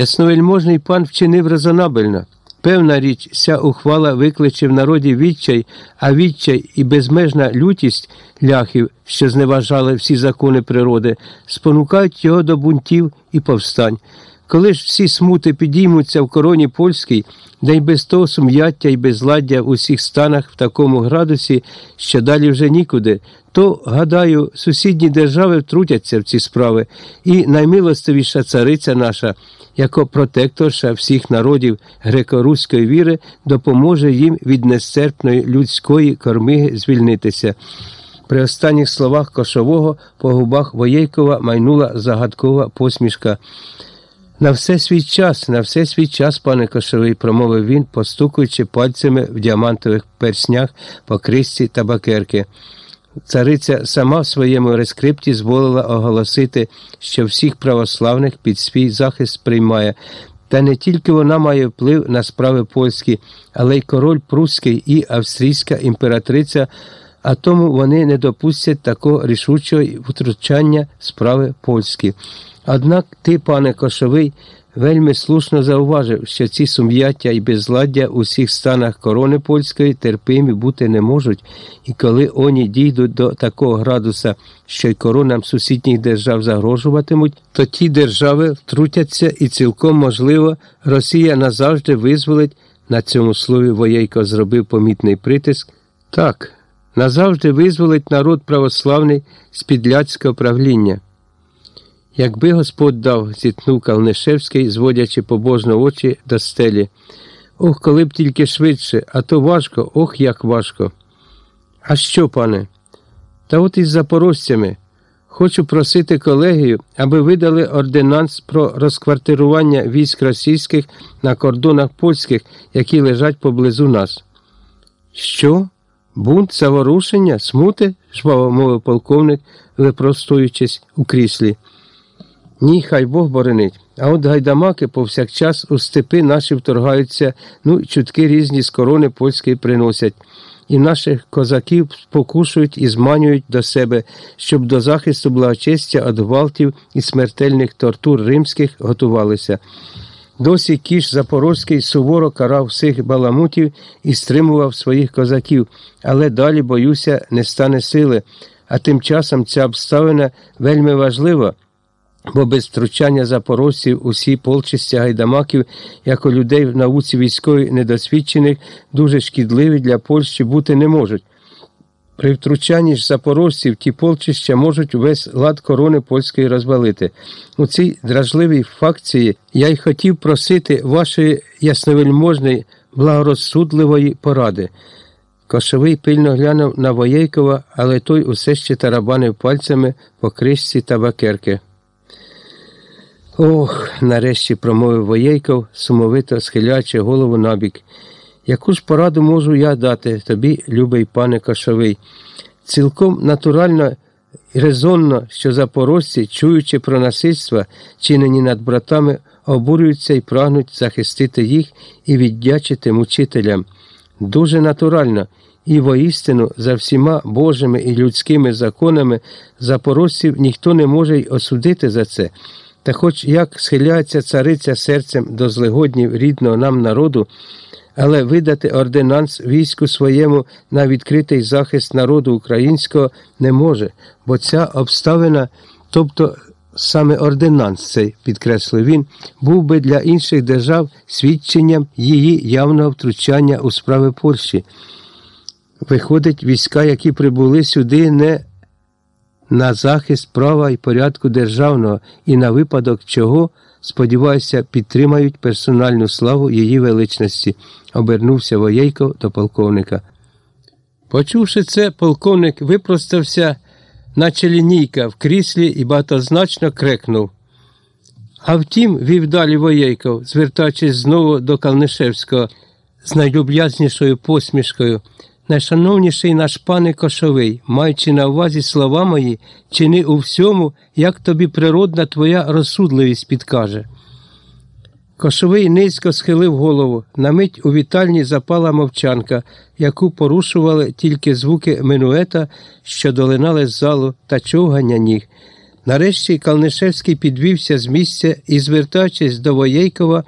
Ясновельможний пан вчинив резонабельно. Певна річ, ця ухвала викличе в народі відчай, а відчай і безмежна лютість ляхів, що зневажали всі закони природи, спонукають його до бунтів і повстань. Коли ж всі смути підіймуться в короні польській, де й без того сум'яття і безладдя в усіх станах в такому градусі, що далі вже нікуди, то, гадаю, сусідні держави втрутяться в ці справи, і наймилостивіша цариця наша, яко протекторша всіх народів греко-руської віри, допоможе їм від нестерпної людської кормиги звільнитися. При останніх словах кошового по губах Воєйкова майнула загадкова посмішка. На все свій час, на все свій час, пане Кошовий, промовив він, постукуючи пальцями в діамантових перснях по крисці табакерки. Цариця сама в своєму рескрипті зволила оголосити, що всіх православних під свій захист приймає. Та не тільки вона має вплив на справи польські, але й король Прусський і австрійська імператриця, а тому вони не допустять такого рішучого втручання справи польські. Однак ти, пане Кошовий, вельми слушно зауважив, що ці сум'яття і безладдя у всіх станах корони польської терпимі бути не можуть, і коли оні дійдуть до такого градуса, що й коронам сусідніх держав загрожуватимуть, то ті держави втрутяться і цілком можливо Росія назавжди визволить. На цьому слові Воєйко зробив помітний притиск. Так, назавжди визволить народ православний з підляцького правління. Якби Господь дав, зітхнув Калнишевський, зводячи побожно очі до стелі. Ох, коли б тільки швидше, а то важко, ох, як важко. А що, пане? Та от із запорожцями. Хочу просити колегію, аби видали ординанс про розквартирування військ російських на кордонах польських, які лежать поблизу нас. Що? Бунт, заворушення, смути? жваво мовив полковник, випростуючись у кріслі. Ні, хай Бог боронить. А от гайдамаки повсякчас у степи наші вторгаються, ну, чутки різні з корони польської приносять, і наших козаків спокушують і зманюють до себе, щоб до захисту благочестя від гвалтів і смертельних тортур римських готувалися. Досі кіш Запорозький суворо карав всіх баламутів і стримував своїх козаків, але далі, боюся, не стане сили. А тим часом ця обставина вельми важлива. Бо без втручання запорожців усі полчистя гайдамаків, як у людей в науці військової недосвідчених, дуже шкідливі для Польщі бути не можуть. При втручанні ж запорожців ті полчища можуть увесь лад корони польської розвалити. У цій дражливій факції я й хотів просити вашої ясновельможної, благорозсудливої поради. Кошовий пильно глянув на Воєйкова, але той усе ще тарабанив пальцями по кришці табакерки. Ох, нарешті промовив Воєйков, сумовито схиляючи голову набік. Яку ж пораду можу я дати тобі, любий пане Кошовий? Цілком натурально і резонно, що запорожці, чуючи про насильства, чинені над братами, обурюються і прагнуть захистити їх і віддячити мучителям. Дуже натурально. І воістину за всіма Божими і людськими законами запорожців ніхто не може й осудити за це. Та хоч як схиляється цариця серцем до злигоднів рідного нам народу, але видати ординанс війську своєму на відкритий захист народу українського не може, бо ця обставина, тобто саме ординанс, цей підкреслив він, був би для інших держав свідченням її явного втручання у справи Польщі. Виходить, війська, які прибули сюди, не на захист права і порядку державного і на випадок чого, сподіваюся, підтримають персональну славу її величності, обернувся Воєйко до полковника. Почувши це, полковник випростався, наче лінійка в кріслі і багатозначно крекнув. А втім, вів далі Воєйков, звертаючись знову до Калнишевського з найлюб'язнішою посмішкою. Найшановніший наш пане Кошовий, маючи на увазі слова мої, чини у всьому, як тобі природна твоя розсудливість підкаже. Кошовий низько схилив голову. На мить у вітальні запала мовчанка, яку порушували тільки звуки минуета, що долинали з залу та човгання ніг. Нарешті Калнишевський підвівся з місця і, звертаючись до Воєйкова,